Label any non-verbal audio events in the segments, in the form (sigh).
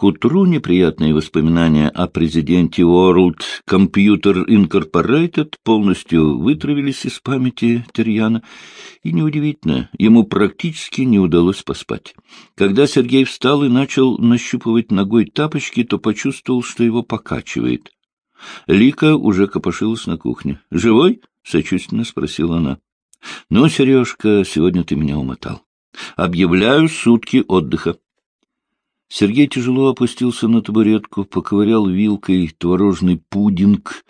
К утру неприятные воспоминания о президенте World Computer Incorporated полностью вытравились из памяти Терьяна, и неудивительно, ему практически не удалось поспать. Когда Сергей встал и начал нащупывать ногой тапочки, то почувствовал, что его покачивает. Лика уже копошилась на кухне. «Живой?» — сочувственно спросила она. «Ну, Сережка, сегодня ты меня умотал. Объявляю сутки отдыха». Сергей тяжело опустился на табуретку, поковырял вилкой творожный пудинг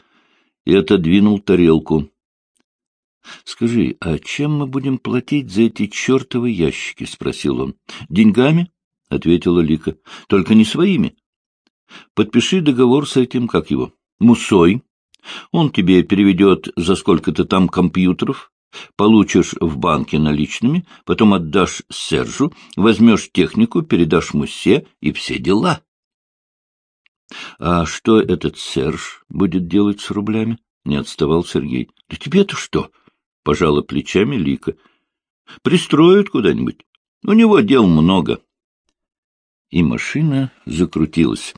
и отодвинул тарелку. — Скажи, а чем мы будем платить за эти чертовы ящики? — спросил он. — Деньгами? — ответила Лика. — Только не своими. Подпиши договор с этим, как его, Мусой. Он тебе переведет за сколько-то там компьютеров, Получишь в банке наличными, потом отдашь Сержу, возьмешь технику, передашь Муссе и все дела. — А что этот Серж будет делать с рублями? — не отставал Сергей. — Да тебе-то что? — пожала плечами Лика. — Пристроят куда-нибудь. У него дел много. — и машина закрутилась.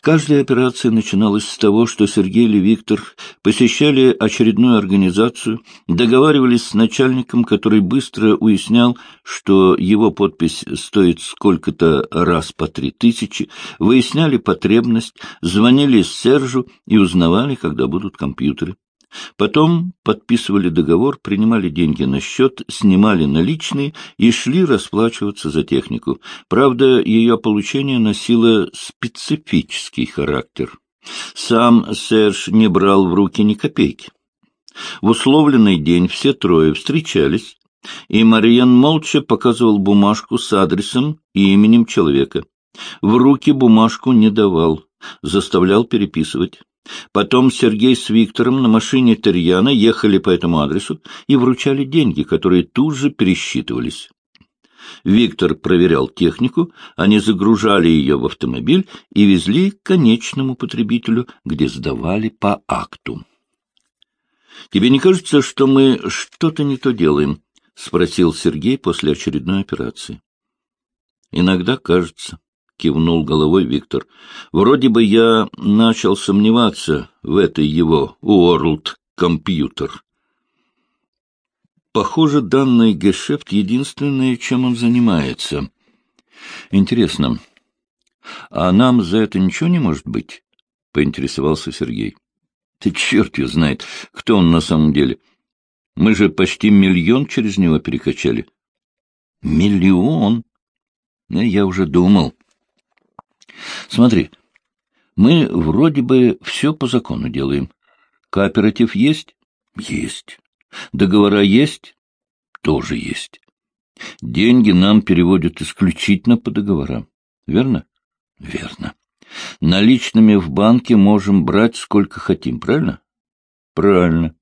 Каждая операция начиналась с того, что Сергей или Виктор посещали очередную организацию, договаривались с начальником, который быстро уяснял, что его подпись стоит сколько-то раз по три тысячи, выясняли потребность, звонили Сержу и узнавали, когда будут компьютеры. Потом подписывали договор, принимали деньги на счет, снимали наличные и шли расплачиваться за технику. Правда, ее получение носило специфический характер. Сам Серж не брал в руки ни копейки. В условленный день все трое встречались, и Мариен молча показывал бумажку с адресом и именем человека. В руки бумажку не давал, заставлял переписывать. Потом Сергей с Виктором на машине Терьяна ехали по этому адресу и вручали деньги, которые тут же пересчитывались. Виктор проверял технику, они загружали ее в автомобиль и везли к конечному потребителю, где сдавали по акту. — Тебе не кажется, что мы что-то не то делаем? — спросил Сергей после очередной операции. — Иногда кажется. — кивнул головой Виктор. — Вроде бы я начал сомневаться в этой его World Компьютер. Похоже, данный гешефт — единственное, чем он занимается. Интересно, а нам за это ничего не может быть? — поинтересовался Сергей. — Ты черт ее знает, кто он на самом деле. Мы же почти миллион через него перекачали. — Миллион? Я уже думал. Смотри, мы вроде бы все по закону делаем. Кооператив есть? Есть. Договора есть? Тоже есть. Деньги нам переводят исключительно по договорам. Верно? Верно. Наличными в банке можем брать сколько хотим, правильно? Правильно.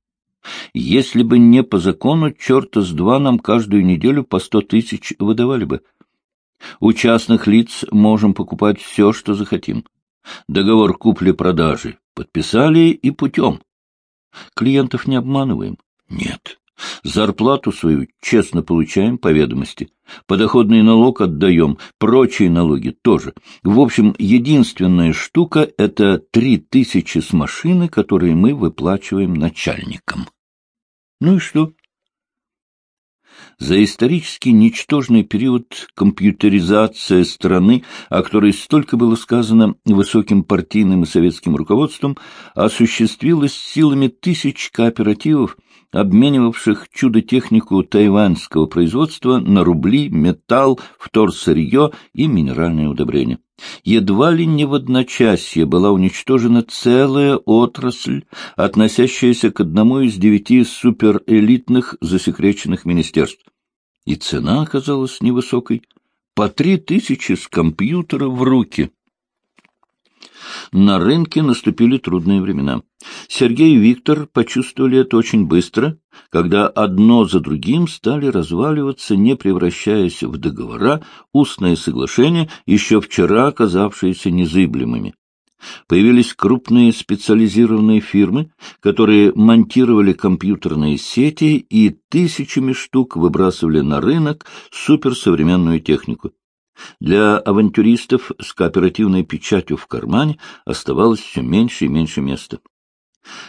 Если бы не по закону, черта с два нам каждую неделю по сто тысяч выдавали бы. У частных лиц можем покупать все, что захотим. Договор купли-продажи подписали и путем. Клиентов не обманываем? Нет. Зарплату свою честно получаем по ведомости. Подоходный налог отдаем, прочие налоги тоже. В общем, единственная штука — это три тысячи с машины, которые мы выплачиваем начальникам. Ну и что? За исторически ничтожный период компьютеризация страны, о которой столько было сказано высоким партийным и советским руководством, осуществилась силами тысяч кооперативов, обменивавших чудо-технику тайваньского производства на рубли, металл, вторсырье и минеральные удобрения. Едва ли не в одночасье была уничтожена целая отрасль, относящаяся к одному из девяти суперэлитных засекреченных министерств. И цена оказалась невысокой — по три тысячи с компьютера в руки. На рынке наступили трудные времена. Сергей и Виктор почувствовали это очень быстро, когда одно за другим стали разваливаться, не превращаясь в договора, устные соглашения, еще вчера оказавшиеся незыблемыми. Появились крупные специализированные фирмы, которые монтировали компьютерные сети и тысячами штук выбрасывали на рынок суперсовременную технику. Для авантюристов с кооперативной печатью в кармане оставалось все меньше и меньше места.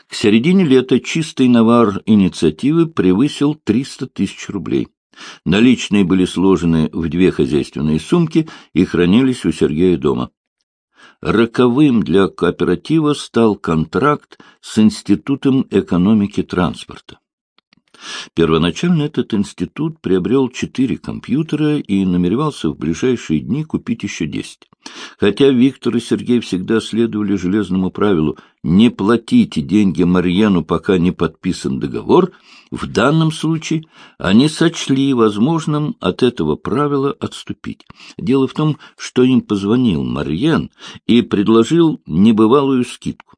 К середине лета чистый навар инициативы превысил 300 тысяч рублей. Наличные были сложены в две хозяйственные сумки и хранились у Сергея дома. Роковым для кооператива стал контракт с Институтом экономики транспорта. Первоначально этот институт приобрел четыре компьютера и намеревался в ближайшие дни купить еще десять. Хотя Виктор и Сергей всегда следовали железному правилу «не платите деньги Марьяну, пока не подписан договор», в данном случае они сочли возможным от этого правила отступить. Дело в том, что им позвонил Марьян и предложил небывалую скидку.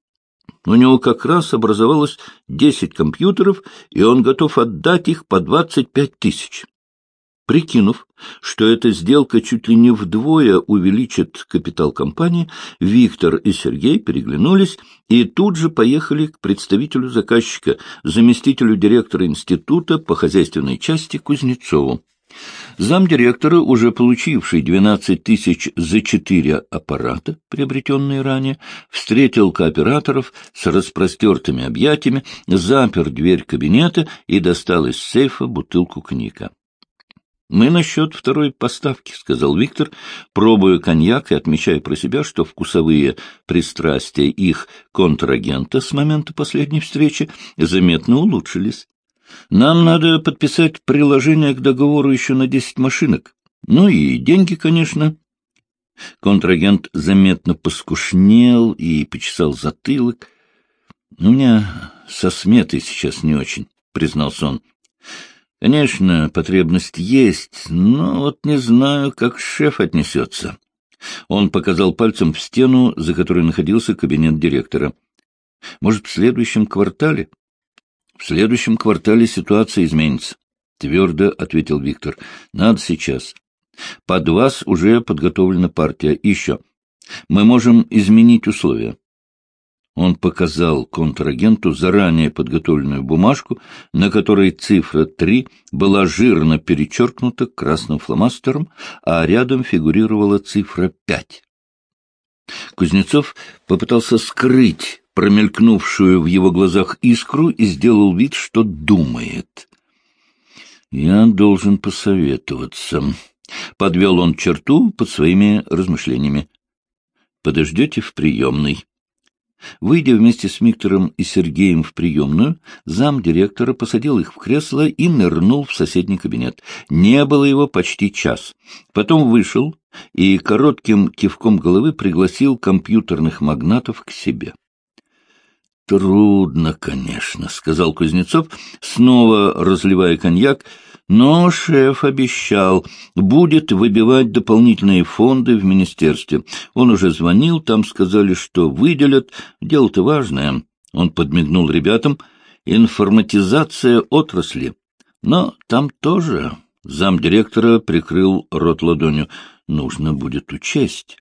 У него как раз образовалось десять компьютеров, и он готов отдать их по двадцать пять тысяч. Прикинув, что эта сделка чуть ли не вдвое увеличит капитал компании, Виктор и Сергей переглянулись и тут же поехали к представителю заказчика, заместителю директора института по хозяйственной части Кузнецову. Замдиректора, уже получивший 12 тысяч за четыре аппарата, приобретенные ранее, встретил кооператоров с распростертыми объятиями, запер дверь кабинета и достал из сейфа бутылку коньяка. — Мы насчет второй поставки, — сказал Виктор, пробуя коньяк и отмечая про себя, что вкусовые пристрастия их контрагента с момента последней встречи заметно улучшились. Нам надо подписать приложение к договору еще на десять машинок. Ну и деньги, конечно. Контрагент заметно поскушнел и почесал затылок. — У меня со сметой сейчас не очень, — признался он. — Конечно, потребность есть, но вот не знаю, как шеф отнесется. Он показал пальцем в стену, за которой находился кабинет директора. — Может, в следующем квартале? В следующем квартале ситуация изменится, — твердо ответил Виктор. — Надо сейчас. Под вас уже подготовлена партия. Еще. Мы можем изменить условия. Он показал контрагенту заранее подготовленную бумажку, на которой цифра 3 была жирно перечеркнута красным фломастером, а рядом фигурировала цифра 5. Кузнецов попытался скрыть промелькнувшую в его глазах искру и сделал вид, что думает. «Я должен посоветоваться», — подвел он черту под своими размышлениями. «Подождете в приемной». Выйдя вместе с Виктором и Сергеем в приемную, зам директора посадил их в кресло и нырнул в соседний кабинет. Не было его почти час. Потом вышел и коротким кивком головы пригласил компьютерных магнатов к себе. «Трудно, конечно», — сказал Кузнецов, снова разливая коньяк, но шеф обещал, будет выбивать дополнительные фонды в министерстве. Он уже звонил, там сказали, что выделят. Дело-то важное. Он подмигнул ребятам. Информатизация отрасли. Но там тоже замдиректора прикрыл рот ладонью. Нужно будет учесть.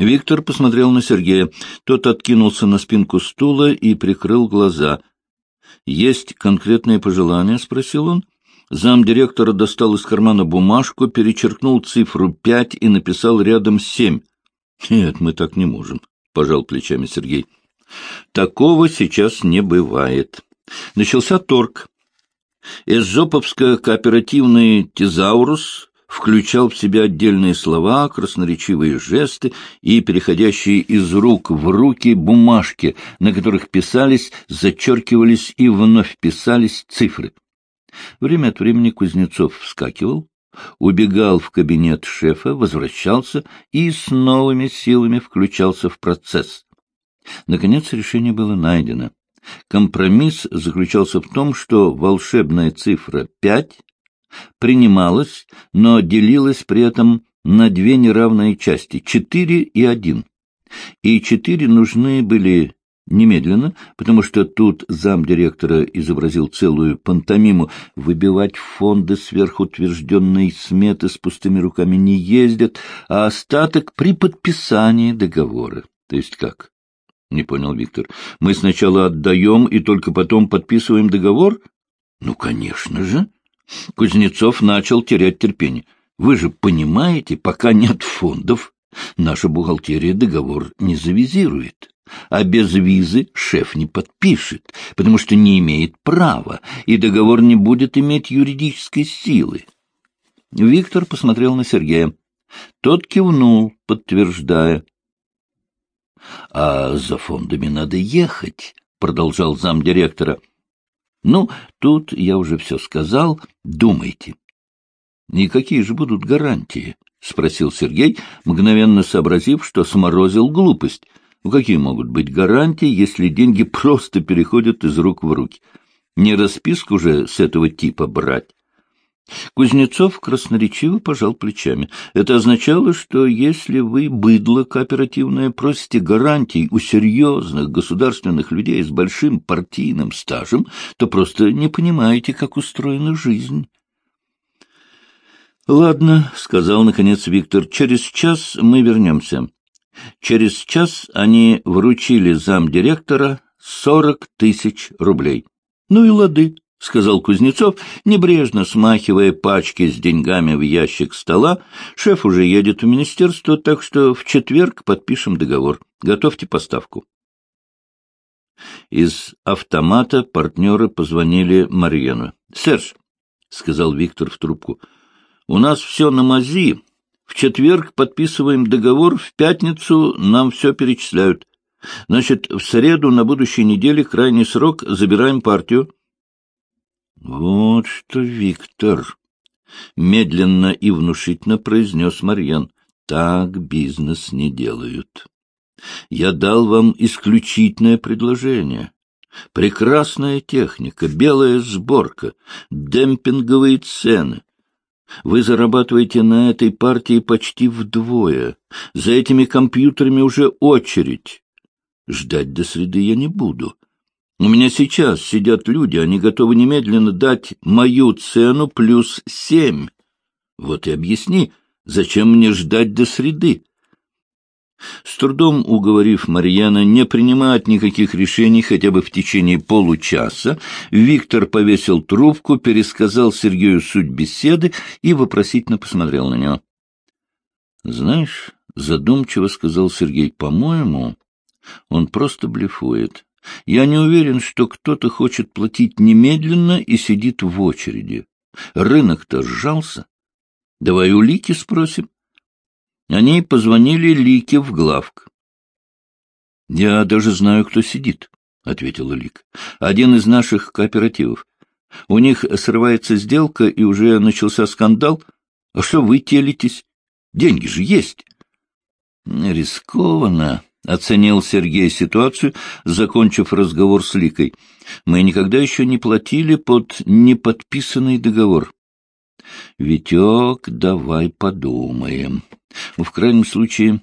Виктор посмотрел на Сергея. Тот откинулся на спинку стула и прикрыл глаза. — Есть конкретные пожелания? — спросил он. Замдиректора достал из кармана бумажку, перечеркнул цифру пять и написал рядом семь. — Нет, мы так не можем, — пожал плечами Сергей. — Такого сейчас не бывает. Начался торг. Эзоповско-кооперативный «Тезаурус» включал в себя отдельные слова, красноречивые жесты и переходящие из рук в руки бумажки, на которых писались, зачеркивались и вновь писались цифры. Время от времени Кузнецов вскакивал, убегал в кабинет шефа, возвращался и с новыми силами включался в процесс. Наконец решение было найдено. Компромисс заключался в том, что волшебная цифра пять принималась, но делилась при этом на две неравные части — четыре и один. И четыре нужны были немедленно, потому что тут замдиректора изобразил целую пантомиму. Выбивать фонды сверхутвержденной сметы с пустыми руками не ездят, а остаток при подписании договора. То есть как? — не понял Виктор. — Мы сначала отдаем и только потом подписываем договор? — Ну, конечно же. Кузнецов начал терять терпение. Вы же понимаете, пока нет фондов, наша бухгалтерия договор не завизирует. А без визы шеф не подпишет, потому что не имеет права, и договор не будет иметь юридической силы. Виктор посмотрел на Сергея. Тот кивнул, подтверждая. — А за фондами надо ехать, — продолжал замдиректора. — Ну, тут я уже все сказал. Думайте. — И какие же будут гарантии? — спросил Сергей, мгновенно сообразив, что сморозил глупость. Ну, какие могут быть гарантии, если деньги (laughs) просто переходят из рук в руки? Не расписку же с этого типа брать. Кузнецов красноречиво пожал плечами. Это означало, что если вы, быдло кооперативное, просите гарантий у серьезных государственных людей с большим партийным стажем, то просто не понимаете, как устроена жизнь. — Ладно, — сказал, наконец, Виктор, — через час мы вернемся. Через час они вручили замдиректора сорок тысяч рублей. — Ну и лады, — сказал Кузнецов, небрежно смахивая пачки с деньгами в ящик стола. — Шеф уже едет в министерство, так что в четверг подпишем договор. Готовьте поставку. Из автомата партнеры позвонили Марьену. — Серж, — сказал Виктор в трубку, — у нас все на мази. В четверг подписываем договор, в пятницу нам все перечисляют. Значит, в среду на будущей неделе крайний срок забираем партию. Вот что, Виктор, медленно и внушительно произнес Марьян. Так бизнес не делают. Я дал вам исключительное предложение. Прекрасная техника, белая сборка, демпинговые цены. Вы зарабатываете на этой партии почти вдвое. За этими компьютерами уже очередь. Ждать до среды я не буду. У меня сейчас сидят люди, они готовы немедленно дать мою цену плюс семь. Вот и объясни, зачем мне ждать до среды? С трудом уговорив Марьяна не принимать никаких решений хотя бы в течение получаса, Виктор повесил трубку, пересказал Сергею суть беседы и вопросительно посмотрел на него. — Знаешь, — задумчиво сказал Сергей, — по-моему, он просто блефует. Я не уверен, что кто-то хочет платить немедленно и сидит в очереди. Рынок-то сжался. Давай улики спросим. Они позвонили Лике в главк. — Я даже знаю, кто сидит, — ответила Лик. — Один из наших кооперативов. У них срывается сделка, и уже начался скандал. А что вы телитесь? Деньги же есть. — Рискованно, — оценил Сергей ситуацию, закончив разговор с Ликой. — Мы никогда еще не платили под неподписанный договор. — Витек, давай подумаем. В крайнем случае,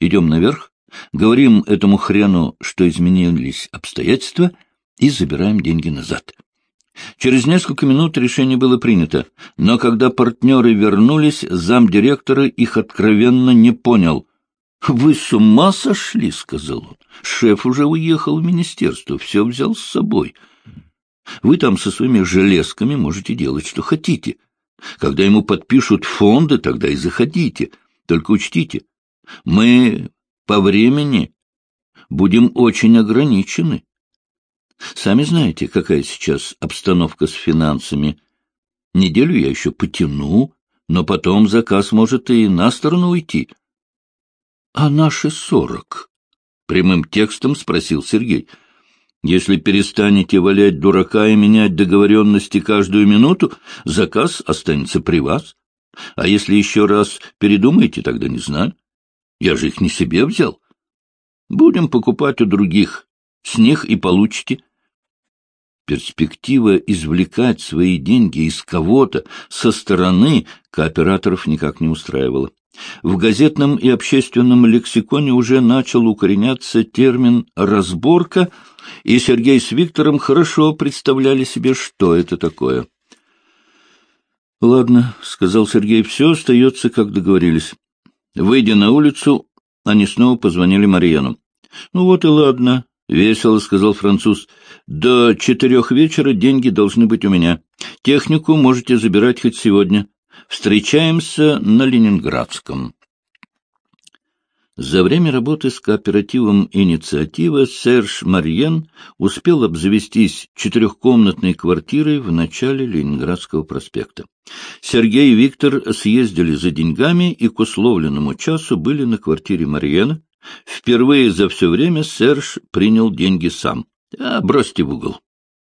идем наверх, говорим этому хрену, что изменились обстоятельства, и забираем деньги назад. Через несколько минут решение было принято, но когда партнеры вернулись, замдиректора их откровенно не понял. — Вы с ума сошли, — сказал он. — Шеф уже уехал в министерство, все взял с собой. Вы там со своими железками можете делать, что хотите. Когда ему подпишут фонды, тогда и заходите. Только учтите, мы по времени будем очень ограничены. Сами знаете, какая сейчас обстановка с финансами. Неделю я еще потяну, но потом заказ может и на сторону уйти. — А наши сорок? — прямым текстом спросил Сергей. — Если перестанете валять дурака и менять договоренности каждую минуту, заказ останется при вас. А если еще раз передумаете, тогда не знаю. Я же их не себе взял. Будем покупать у других. С них и получите. Перспектива извлекать свои деньги из кого-то со стороны кооператоров никак не устраивала. В газетном и общественном лексиконе уже начал укореняться термин «разборка», и Сергей с Виктором хорошо представляли себе, что это такое. — Ладно, — сказал Сергей, — все остается, как договорились. Выйдя на улицу, они снова позвонили Марьяну. — Ну вот и ладно, — весело сказал француз. — До четырех вечера деньги должны быть у меня. Технику можете забирать хоть сегодня. Встречаемся на Ленинградском. За время работы с кооперативом «Инициатива» Серж Марьен успел обзавестись четырехкомнатной квартирой в начале Ленинградского проспекта. Сергей и Виктор съездили за деньгами и к условленному часу были на квартире Марьена. Впервые за все время Серж принял деньги сам. «А, бросьте в угол», —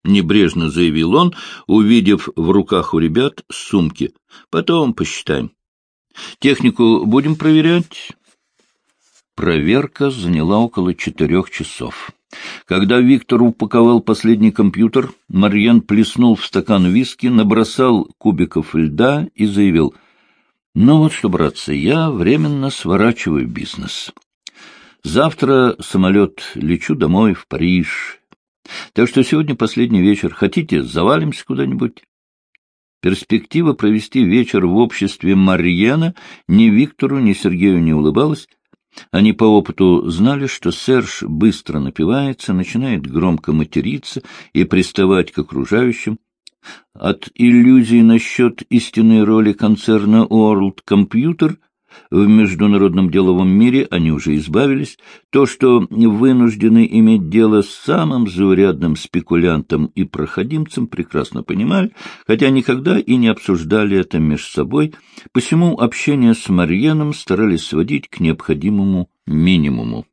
небрежно заявил он, увидев в руках у ребят сумки. «Потом посчитаем. Технику будем проверять?» Проверка заняла около четырех часов. Когда Виктор упаковал последний компьютер, Марьян плеснул в стакан виски, набросал кубиков льда и заявил, «Ну вот что, братцы, я временно сворачиваю бизнес. Завтра самолет лечу домой в Париж. Так что сегодня последний вечер. Хотите, завалимся куда-нибудь?» Перспектива провести вечер в обществе Марьена ни Виктору, ни Сергею не улыбалась, они по опыту знали, что Серж быстро напивается, начинает громко материться и приставать к окружающим. От иллюзий насчет истинной роли концерна World Computer в международном деловом мире они уже избавились. То, что вынуждены иметь дело с самым заурядным спекулянтом и проходимцем, прекрасно понимали, хотя никогда и не обсуждали это между собой, посему общение с Марьеном старались сводить к необходимому минимуму.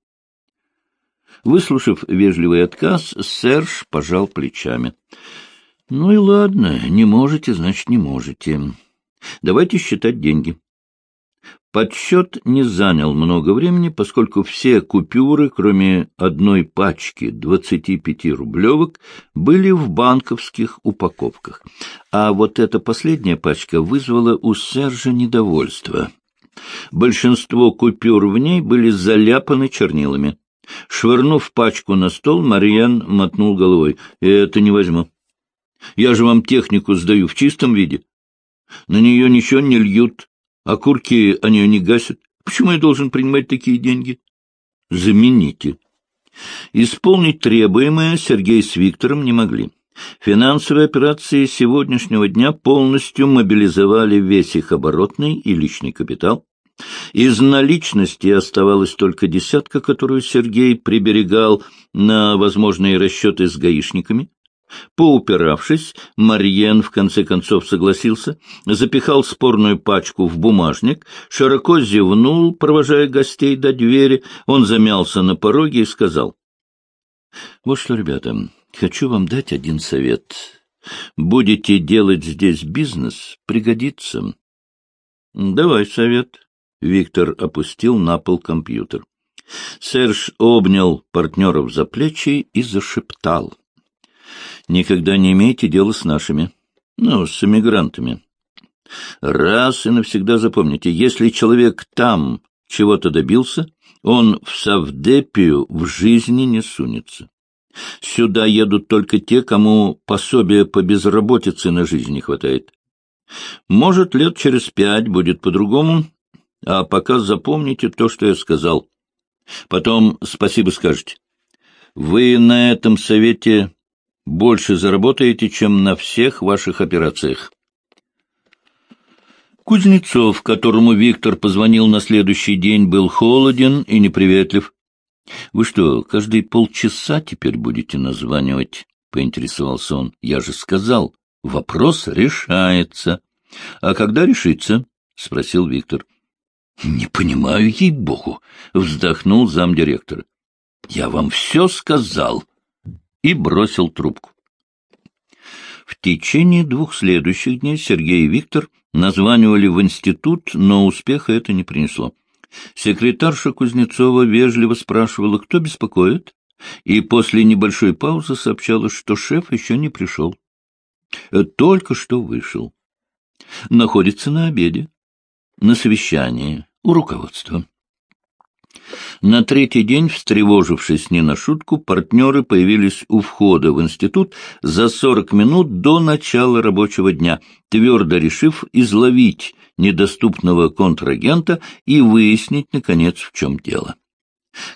Выслушав вежливый отказ, Серж пожал плечами. — Ну и ладно, не можете, значит, не можете. Давайте считать деньги. Подсчет не занял много времени, поскольку все купюры, кроме одной пачки 25-рублевок, были в банковских упаковках. А вот эта последняя пачка вызвала у Сержа недовольство. Большинство купюр в ней были заляпаны чернилами. Швырнув пачку на стол, Марьян мотнул головой. «Это не возьму. Я же вам технику сдаю в чистом виде. На нее ничего не льют, а курки они не гасят. Почему я должен принимать такие деньги? Замените. Исполнить требуемое Сергей с Виктором не могли. Финансовые операции сегодняшнего дня полностью мобилизовали весь их оборотный и личный капитал. Из наличности оставалась только десятка, которую Сергей приберегал на возможные расчеты с гаишниками. Поупиравшись, Марьен в конце концов согласился, запихал спорную пачку в бумажник, широко зевнул, провожая гостей до двери, он замялся на пороге и сказал, — Вот что, ребята, хочу вам дать один совет. Будете делать здесь бизнес, пригодится. — Давай совет. Виктор опустил на пол компьютер. Серж обнял партнеров за плечи и зашептал. — никогда не имейте дела с нашими, ну, с эмигрантами. Раз и навсегда запомните, если человек там чего-то добился, он в Савдепию в жизни не сунется. Сюда едут только те, кому пособия по безработице на жизнь не хватает. Может, лет через пять будет по-другому, а пока запомните то, что я сказал. Потом спасибо скажете. Вы на этом совете больше заработаете, чем на всех ваших операциях. Кузнецов, которому Виктор позвонил на следующий день, был холоден и неприветлив. — Вы что, каждые полчаса теперь будете названивать? — поинтересовался он. — Я же сказал, вопрос решается. — А когда решится? — спросил Виктор. — Не понимаю, ей-богу, — вздохнул замдиректора. — Я вам все сказал и бросил трубку. В течение двух следующих дней Сергей и Виктор названивали в институт, но успеха это не принесло. Секретарша Кузнецова вежливо спрашивала, кто беспокоит, и после небольшой паузы сообщала, что шеф еще не пришел. Только что вышел. Находится на обеде, на совещании у руководства. На третий день, встревожившись не на шутку, партнеры появились у входа в институт за сорок минут до начала рабочего дня, твердо решив изловить недоступного контрагента и выяснить, наконец, в чем дело.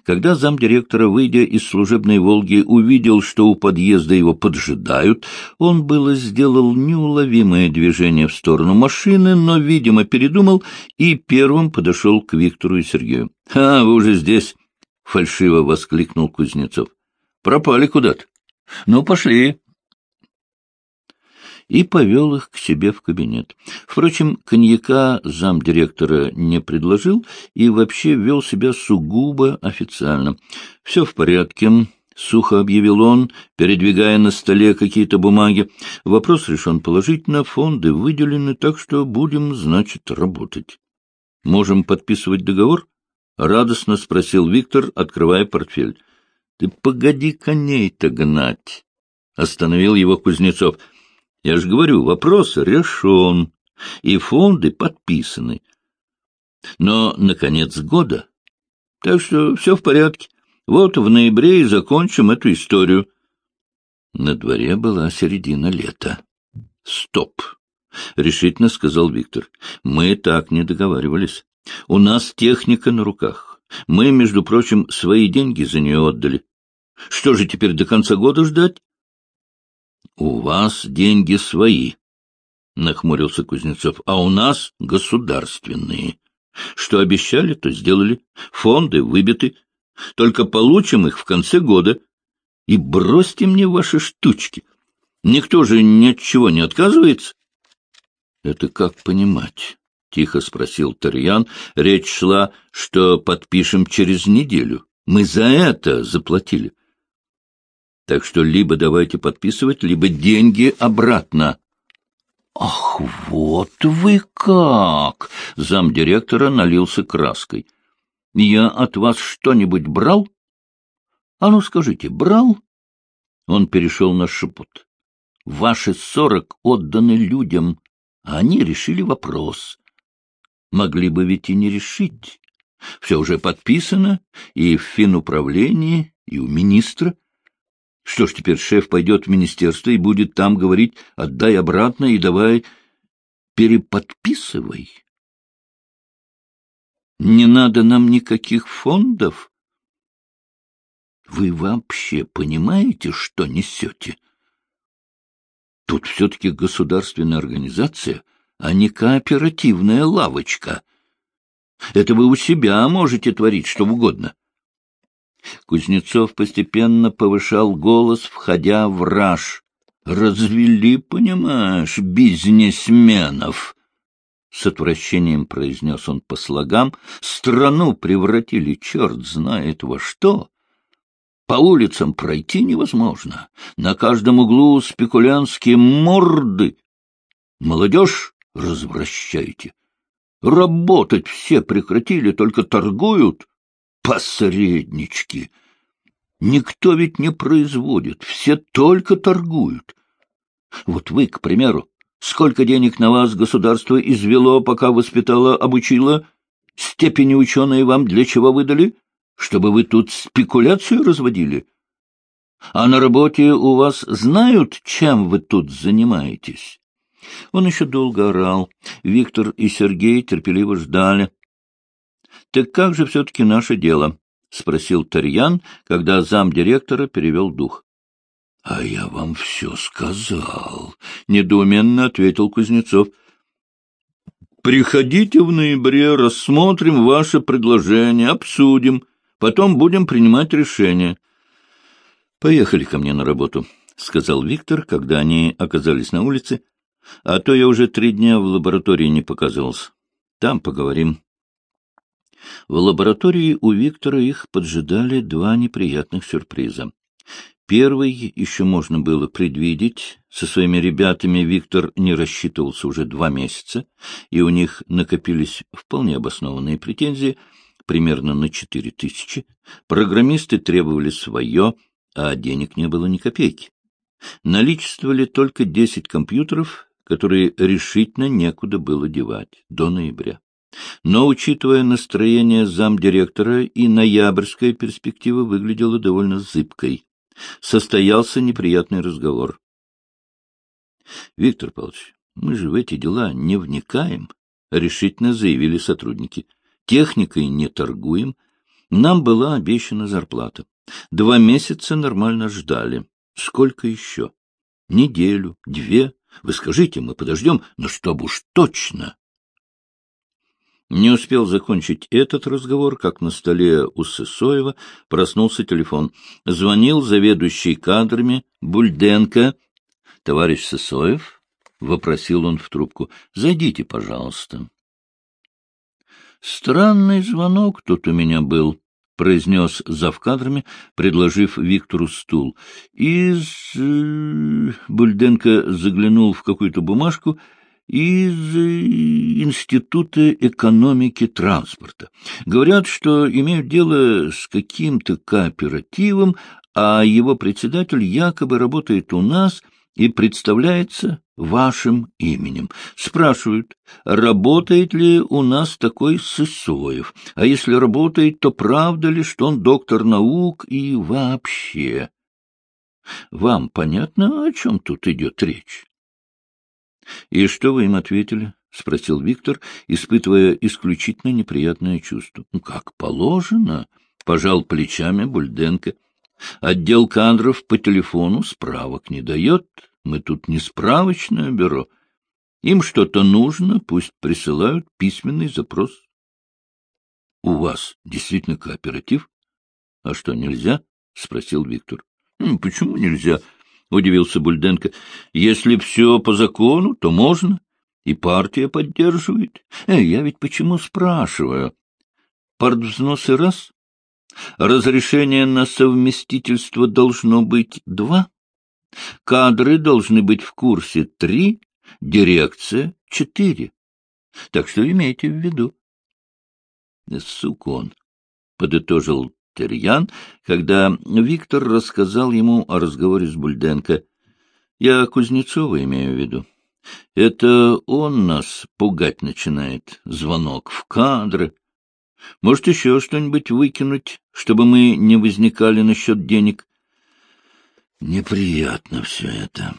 Когда замдиректора, выйдя из служебной «Волги», увидел, что у подъезда его поджидают, он было сделал неуловимое движение в сторону машины, но, видимо, передумал и первым подошел к Виктору и Сергею. — А, вы уже здесь! — фальшиво воскликнул Кузнецов. — Пропали куда-то. — Ну, пошли и повел их к себе в кабинет. Впрочем, коньяка замдиректора не предложил и вообще вел себя сугубо официально. — Все в порядке, — сухо объявил он, передвигая на столе какие-то бумаги. — Вопрос решен положительно, фонды выделены, так что будем, значит, работать. — Можем подписывать договор? — радостно спросил Виктор, открывая портфель. — Ты погоди коней-то гнать! — остановил его Кузнецов. — я же говорю, вопрос решен, и фонды подписаны. Но на конец года. Так что все в порядке. Вот в ноябре и закончим эту историю. На дворе была середина лета. Стоп! — решительно сказал Виктор. — Мы так не договаривались. У нас техника на руках. Мы, между прочим, свои деньги за нее отдали. Что же теперь до конца года ждать? — У вас деньги свои, — нахмурился Кузнецов, — а у нас государственные. Что обещали, то сделали. Фонды выбиты. Только получим их в конце года. И бросьте мне ваши штучки. Никто же ни от чего не отказывается. — Это как понимать? — тихо спросил Тарьян. Речь шла, что подпишем через неделю. Мы за это заплатили. — так что либо давайте подписывать, либо деньги обратно. — Ах, вот вы как! — замдиректора налился краской. — Я от вас что-нибудь брал? — А ну скажите, брал? Он перешел на шепот. — Ваши сорок отданы людям, а они решили вопрос. Могли бы ведь и не решить. Все уже подписано и в финуправлении, и у министра. Что ж, теперь шеф пойдет в министерство и будет там говорить «отдай обратно и давай переподписывай». Не надо нам никаких фондов. Вы вообще понимаете, что несете? Тут все-таки государственная организация, а не кооперативная лавочка. Это вы у себя можете творить что угодно. Кузнецов постепенно повышал голос, входя в раж. «Развели, понимаешь, бизнесменов!» С отвращением произнес он по слогам. «Страну превратили черт знает во что!» По улицам пройти невозможно. На каждом углу спекулянские морды. Молодежь развращайте. Работать все прекратили, только торгуют. Посреднички! Никто ведь не производит, все только торгуют. Вот вы, к примеру, сколько денег на вас государство извело, пока воспитало, обучило? Степени ученые вам для чего выдали? Чтобы вы тут спекуляцию разводили? А на работе у вас знают, чем вы тут занимаетесь? Он еще долго орал. Виктор и Сергей терпеливо ждали. Так как же все-таки наше дело? — спросил Тарьян, когда замдиректора перевел дух. — А я вам все сказал, — недоуменно ответил Кузнецов. — Приходите в ноябре, рассмотрим ваше предложение, обсудим, потом будем принимать решение. — Поехали ко мне на работу, — сказал Виктор, когда они оказались на улице, — а то я уже три дня в лаборатории не показывался. Там поговорим. В лаборатории у Виктора их поджидали два неприятных сюрприза. Первый еще можно было предвидеть. Со своими ребятами Виктор не рассчитывался уже два месяца, и у них накопились вполне обоснованные претензии, примерно на четыре тысячи. Программисты требовали свое, а денег не было ни копейки. Наличествовали только десять компьютеров, которые решительно некуда было девать до ноября. Но, учитывая настроение замдиректора, и ноябрьская перспектива выглядела довольно зыбкой. Состоялся неприятный разговор. — Виктор Павлович, мы же в эти дела не вникаем, — решительно заявили сотрудники. — Техникой не торгуем. Нам была обещана зарплата. Два месяца нормально ждали. Сколько еще? Неделю, две. Вы скажите, мы подождем, но чтобы уж точно. Не успел закончить этот разговор, как на столе у Сысоева проснулся телефон. Звонил заведующий кадрами Бульденко. — Товарищ Сысоев? — вопросил он в трубку. — Зайдите, пожалуйста. — Странный звонок тут у меня был, — произнес завкадрами, предложив Виктору стул. Из... Э, Бульденко заглянул в какую-то бумажку — из э, Института экономики транспорта. Говорят, что имеют дело с каким-то кооперативом, а его председатель якобы работает у нас и представляется вашим именем. Спрашивают, работает ли у нас такой Сысоев, а если работает, то правда ли, что он доктор наук и вообще? Вам понятно, о чем тут идет речь? — И что вы им ответили? — спросил Виктор, испытывая исключительно неприятное чувство. — Ну, как положено, — пожал плечами Бульденко. — Отдел кадров по телефону справок не дает. Мы тут не справочное бюро. Им что-то нужно, пусть присылают письменный запрос. — У вас действительно кооператив? — А что, нельзя? — спросил Виктор. — Почему нельзя? —— удивился Бульденко. — Если все по закону, то можно. И партия поддерживает. Э, я ведь почему спрашиваю? Партвзносы раз. Разрешение на совместительство должно быть два. Кадры должны быть в курсе три, дирекция — четыре. Так что имейте в виду. — Сукон, — подытожил Терьян, когда Виктор рассказал ему о разговоре с Бульденко. Я Кузнецова имею в виду. Это он нас пугать начинает. Звонок в кадры. Может, еще что-нибудь выкинуть, чтобы мы не возникали насчет денег? Неприятно все это.